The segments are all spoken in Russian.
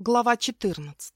Глава 14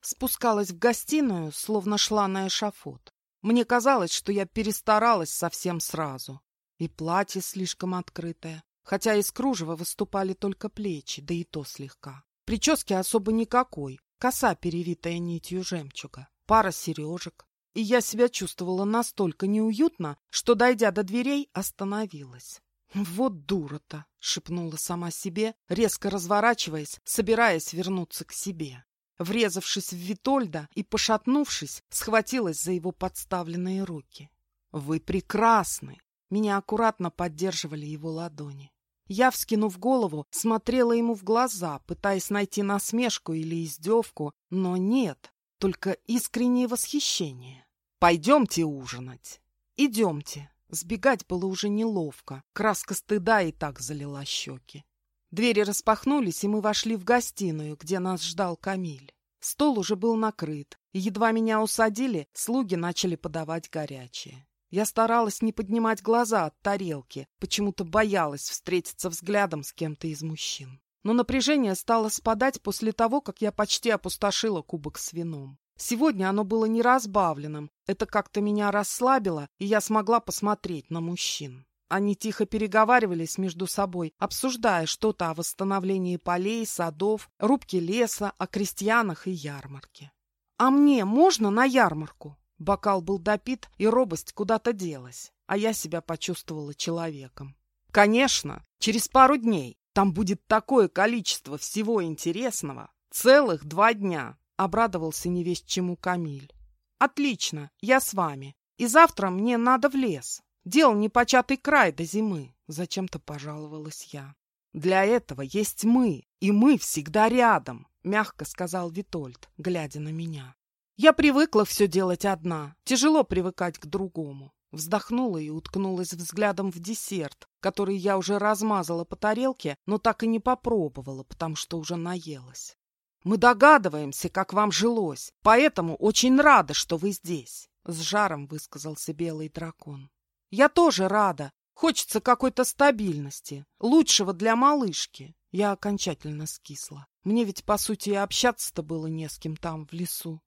Спускалась в гостиную, словно шла на эшафот. Мне казалось, что я перестаралась совсем сразу. И платье слишком открытое, хотя из кружева выступали только плечи, да и то слегка. Прически особо никакой, коса, перевитая нитью жемчуга, пара сережек. И я себя чувствовала настолько неуютно, что, дойдя до дверей, остановилась. «Вот дура-то!» — шепнула сама себе, резко разворачиваясь, собираясь вернуться к себе. Врезавшись в Витольда и пошатнувшись, схватилась за его подставленные руки. «Вы прекрасны!» Меня аккуратно поддерживали его ладони. Я, вскинув голову, смотрела ему в глаза, пытаясь найти насмешку или издевку, но нет, только искреннее восхищение. «Пойдемте ужинать!» «Идемте!» Сбегать было уже неловко. Краска стыда и так залила щеки. Двери распахнулись, и мы вошли в гостиную, где нас ждал Камиль. Стол уже был накрыт, и едва меня усадили, слуги начали подавать горячее. Я старалась не поднимать глаза от тарелки, почему-то боялась встретиться взглядом с кем-то из мужчин. Но напряжение стало спадать после того, как я почти опустошила кубок с вином. Сегодня оно было неразбавленным. Это как-то меня расслабило, и я смогла посмотреть на мужчин. Они тихо переговаривались между собой, обсуждая что-то о восстановлении полей, садов, рубке леса, о крестьянах и ярмарке. «А мне можно на ярмарку?» Бокал был допит, и робость куда-то делась, а я себя почувствовала человеком. «Конечно, через пару дней. Там будет такое количество всего интересного. Целых два дня. Обрадовался невесть чему Камиль. «Отлично, я с вами. И завтра мне надо в лес. Дел непочатый край до зимы», — зачем-то пожаловалась я. «Для этого есть мы, и мы всегда рядом», — мягко сказал Витольд, глядя на меня. «Я привыкла все делать одна. Тяжело привыкать к другому». Вздохнула и уткнулась взглядом в десерт, который я уже размазала по тарелке, но так и не попробовала, потому что уже наелась. Мы догадываемся, как вам жилось, поэтому очень рада, что вы здесь, — с жаром высказался белый дракон. Я тоже рада. Хочется какой-то стабильности, лучшего для малышки. Я окончательно скисла. Мне ведь, по сути, и общаться-то было не с кем там, в лесу.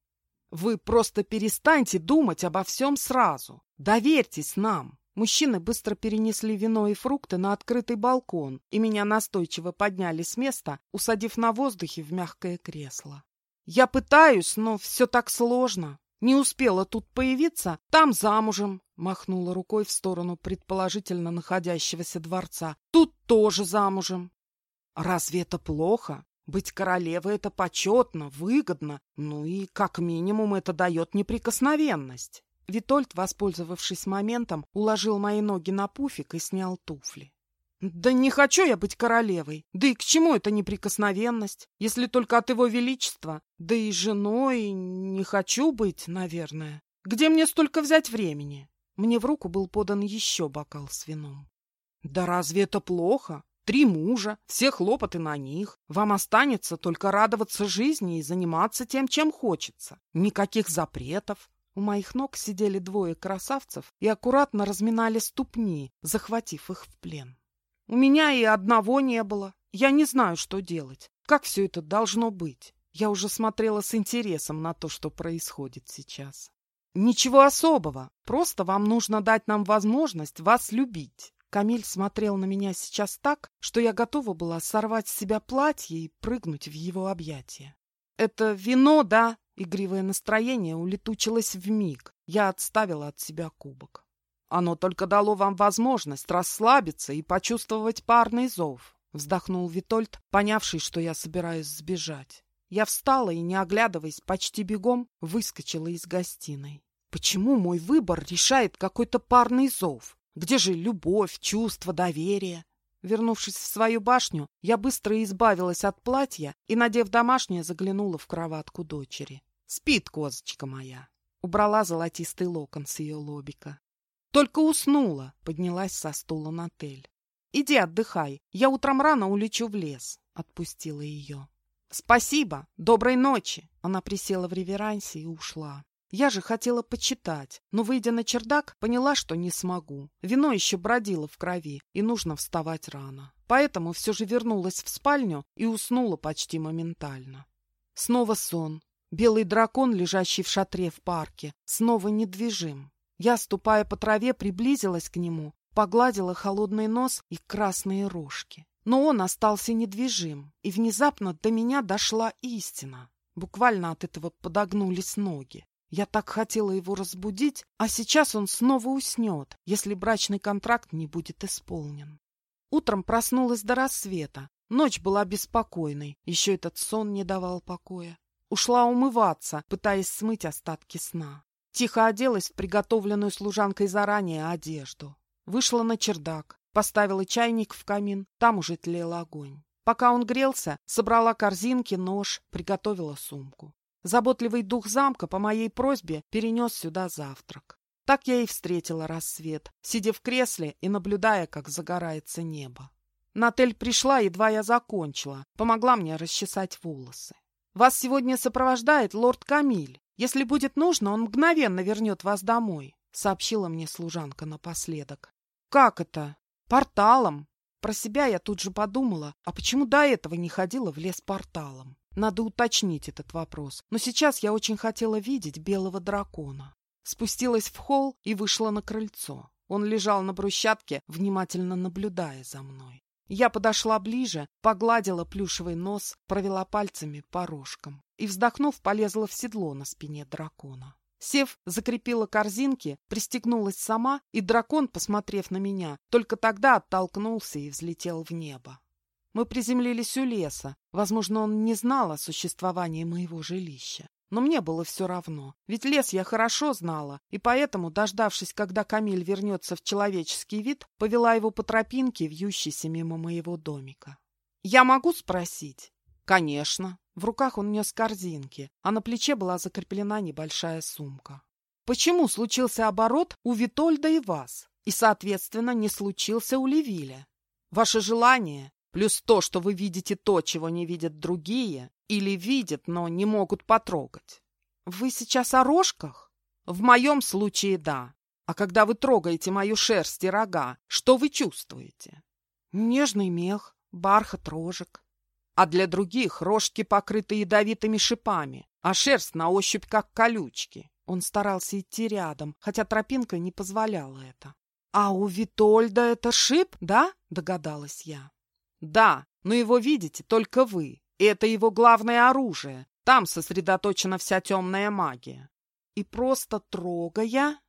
Вы просто перестаньте думать обо всем сразу. Доверьтесь нам. Мужчины быстро перенесли вино и фрукты на открытый балкон, и меня настойчиво подняли с места, усадив на воздухе в мягкое кресло. Я пытаюсь, но все так сложно. Не успела тут появиться, там замужем, махнула рукой в сторону предположительно находящегося дворца. Тут тоже замужем. Разве это плохо? Быть королевой — это почетно, выгодно, ну и, как минимум, это дает неприкосновенность. Витольд, воспользовавшись моментом, уложил мои ноги на пуфик и снял туфли. «Да не хочу я быть королевой. Да и к чему эта неприкосновенность, если только от его величества? Да и женой не хочу быть, наверное. Где мне столько взять времени?» Мне в руку был подан еще бокал с вином. «Да разве это плохо? Три мужа, все хлопоты на них. Вам останется только радоваться жизни и заниматься тем, чем хочется. Никаких запретов. У моих ног сидели двое красавцев и аккуратно разминали ступни, захватив их в плен. У меня и одного не было. Я не знаю, что делать. Как все это должно быть? Я уже смотрела с интересом на то, что происходит сейчас. Ничего особого. Просто вам нужно дать нам возможность вас любить. Камиль смотрел на меня сейчас так, что я готова была сорвать с себя платье и прыгнуть в его объятия. «Это вино, да?» Игривое настроение улетучилось в миг. Я отставила от себя кубок. Оно только дало вам возможность расслабиться и почувствовать парный зов, вздохнул Витольд, понявший, что я собираюсь сбежать. Я встала и, не оглядываясь, почти бегом выскочила из гостиной. Почему мой выбор решает какой-то парный зов? Где же любовь, чувство, доверие? Вернувшись в свою башню, я быстро избавилась от платья и, надев домашнее, заглянула в кроватку дочери. Спит козочка моя. Убрала золотистый локон с ее лобика. Только уснула, поднялась со стула на тель. Иди отдыхай, я утром рано улечу в лес. Отпустила ее. Спасибо, доброй ночи. Она присела в реверансе и ушла. Я же хотела почитать, но, выйдя на чердак, поняла, что не смогу. Вино еще бродило в крови, и нужно вставать рано. поэтому все же вернулась в спальню и уснула почти моментально. Снова сон. Белый дракон, лежащий в шатре в парке, снова недвижим. Я, ступая по траве, приблизилась к нему, погладила холодный нос и красные рожки. Но он остался недвижим, и внезапно до меня дошла истина. Буквально от этого подогнулись ноги. Я так хотела его разбудить, а сейчас он снова уснет, если брачный контракт не будет исполнен. Утром проснулась до рассвета. Ночь была беспокойной, еще этот сон не давал покоя. Ушла умываться, пытаясь смыть остатки сна. Тихо оделась в приготовленную служанкой заранее одежду. Вышла на чердак, поставила чайник в камин, там уже тлел огонь. Пока он грелся, собрала корзинки, нож, приготовила сумку. Заботливый дух замка по моей просьбе перенес сюда завтрак. Так я и встретила рассвет, сидя в кресле и наблюдая, как загорается небо. Натель пришла, едва я закончила, помогла мне расчесать волосы. «Вас сегодня сопровождает лорд Камиль. Если будет нужно, он мгновенно вернет вас домой», — сообщила мне служанка напоследок. «Как это? Порталом?» Про себя я тут же подумала, а почему до этого не ходила в лес порталом? Надо уточнить этот вопрос, но сейчас я очень хотела видеть белого дракона. Спустилась в холл и вышла на крыльцо. Он лежал на брусчатке, внимательно наблюдая за мной. Я подошла ближе, погладила плюшевый нос, провела пальцами по рожкам и, вздохнув, полезла в седло на спине дракона. Сев, закрепила корзинки, пристегнулась сама, и дракон, посмотрев на меня, только тогда оттолкнулся и взлетел в небо. Мы приземлились у леса. Возможно, он не знал о существовании моего жилища. Но мне было все равно, ведь лес я хорошо знала, и поэтому, дождавшись, когда Камиль вернется в человеческий вид, повела его по тропинке, вьющейся мимо моего домика. «Я могу спросить?» «Конечно». В руках он нес корзинки, а на плече была закреплена небольшая сумка. «Почему случился оборот у Витольда и вас, и, соответственно, не случился у Левиля? Ваше желание Плюс то, что вы видите то, чего не видят другие, или видят, но не могут потрогать. Вы сейчас о рожках? В моем случае да. А когда вы трогаете мою шерсть и рога, что вы чувствуете? Нежный мех, бархат рожек. А для других рожки покрыты ядовитыми шипами, а шерсть на ощупь как колючки. Он старался идти рядом, хотя тропинка не позволяла это. «А у Витольда это шип, да?» — догадалась я. Да, но его видите только вы. Это его главное оружие. Там сосредоточена вся темная магия. И просто трогая...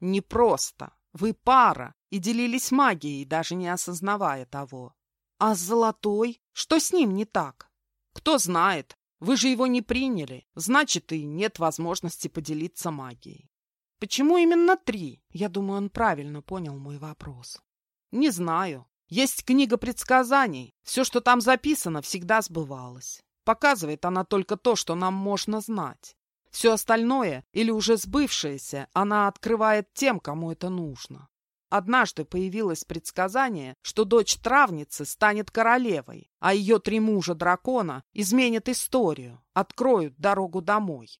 Не просто. Вы пара и делились магией, даже не осознавая того. А с золотой? Что с ним не так? Кто знает. Вы же его не приняли. Значит, и нет возможности поделиться магией. Почему именно три? Я думаю, он правильно понял мой вопрос. Не знаю. Есть книга предсказаний. Все, что там записано, всегда сбывалось. Показывает она только то, что нам можно знать. Все остальное, или уже сбывшееся, она открывает тем, кому это нужно. Однажды появилось предсказание, что дочь травницы станет королевой, а ее три мужа дракона изменят историю, откроют дорогу домой.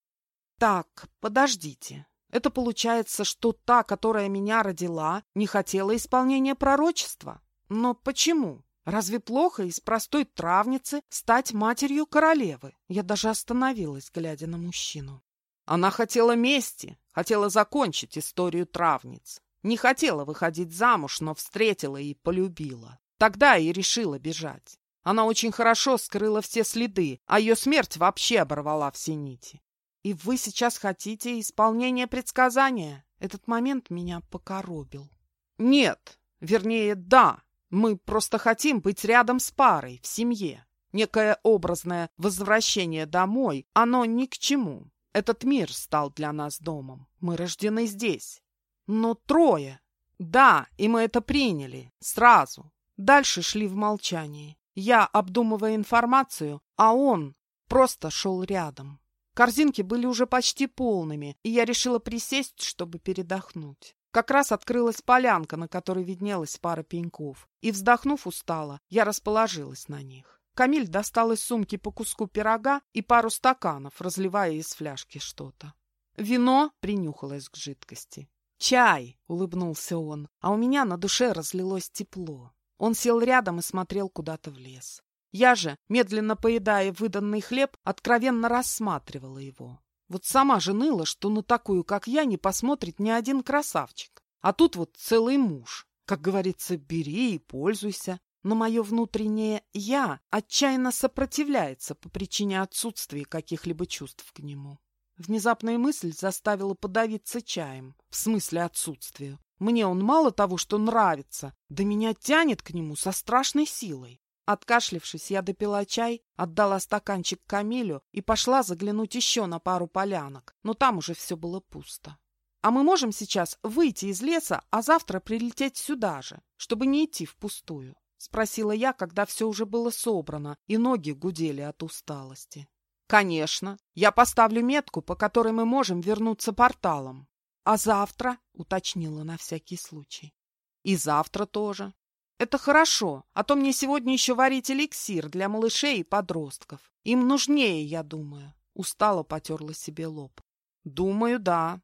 Так, подождите. Это получается, что та, которая меня родила, не хотела исполнения пророчества? Но почему? Разве плохо из простой травницы стать матерью королевы? Я даже остановилась, глядя на мужчину. Она хотела мести, хотела закончить историю травниц. Не хотела выходить замуж, но встретила и полюбила. Тогда и решила бежать. Она очень хорошо скрыла все следы, а ее смерть вообще оборвала все нити. И вы сейчас хотите исполнения предсказания? Этот момент меня покоробил. Нет, вернее, да, мы просто хотим быть рядом с парой, в семье. Некое образное возвращение домой, оно ни к чему. Этот мир стал для нас домом. Мы рождены здесь. Но трое. Да, и мы это приняли. Сразу. Дальше шли в молчании. Я, обдумывая информацию, а он просто шел рядом. Корзинки были уже почти полными, и я решила присесть, чтобы передохнуть. Как раз открылась полянка, на которой виднелась пара пеньков. И, вздохнув устало, я расположилась на них. Камиль достал из сумки по куску пирога и пару стаканов, разливая из фляжки что-то. Вино принюхалось к жидкости. «Чай!» — улыбнулся он, а у меня на душе разлилось тепло. Он сел рядом и смотрел куда-то в лес. Я же, медленно поедая выданный хлеб, откровенно рассматривала его. Вот сама же ныла, что на такую, как я, не посмотрит ни один красавчик. А тут вот целый муж. Как говорится, бери и пользуйся. Но мое внутреннее «я» отчаянно сопротивляется по причине отсутствия каких-либо чувств к нему. Внезапная мысль заставила подавиться чаем, в смысле отсутствия. Мне он мало того, что нравится, да меня тянет к нему со страшной силой. Откашлившись, я допила чай, отдала стаканчик Камилю и пошла заглянуть еще на пару полянок, но там уже все было пусто. А мы можем сейчас выйти из леса, а завтра прилететь сюда же, чтобы не идти впустую? — спросила я, когда все уже было собрано, и ноги гудели от усталости. — Конечно. Я поставлю метку, по которой мы можем вернуться порталом. — А завтра? — уточнила на всякий случай. — И завтра тоже. Это хорошо, а то мне сегодня еще варить эликсир для малышей и подростков. Им нужнее, я думаю. Устало потерла себе лоб. Думаю, да.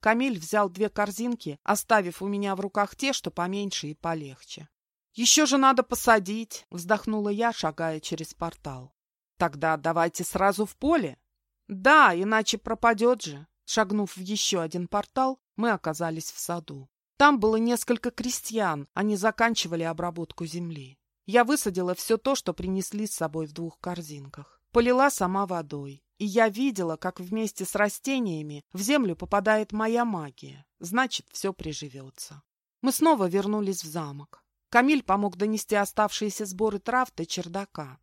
Камиль взял две корзинки, оставив у меня в руках те, что поменьше и полегче. Еще же надо посадить, вздохнула я, шагая через портал. Тогда давайте сразу в поле. Да, иначе пропадет же. Шагнув в еще один портал, мы оказались в саду. Там было несколько крестьян, они заканчивали обработку земли. Я высадила все то, что принесли с собой в двух корзинках. Полила сама водой. И я видела, как вместе с растениями в землю попадает моя магия. Значит, все приживется. Мы снова вернулись в замок. Камиль помог донести оставшиеся сборы трав до чердака.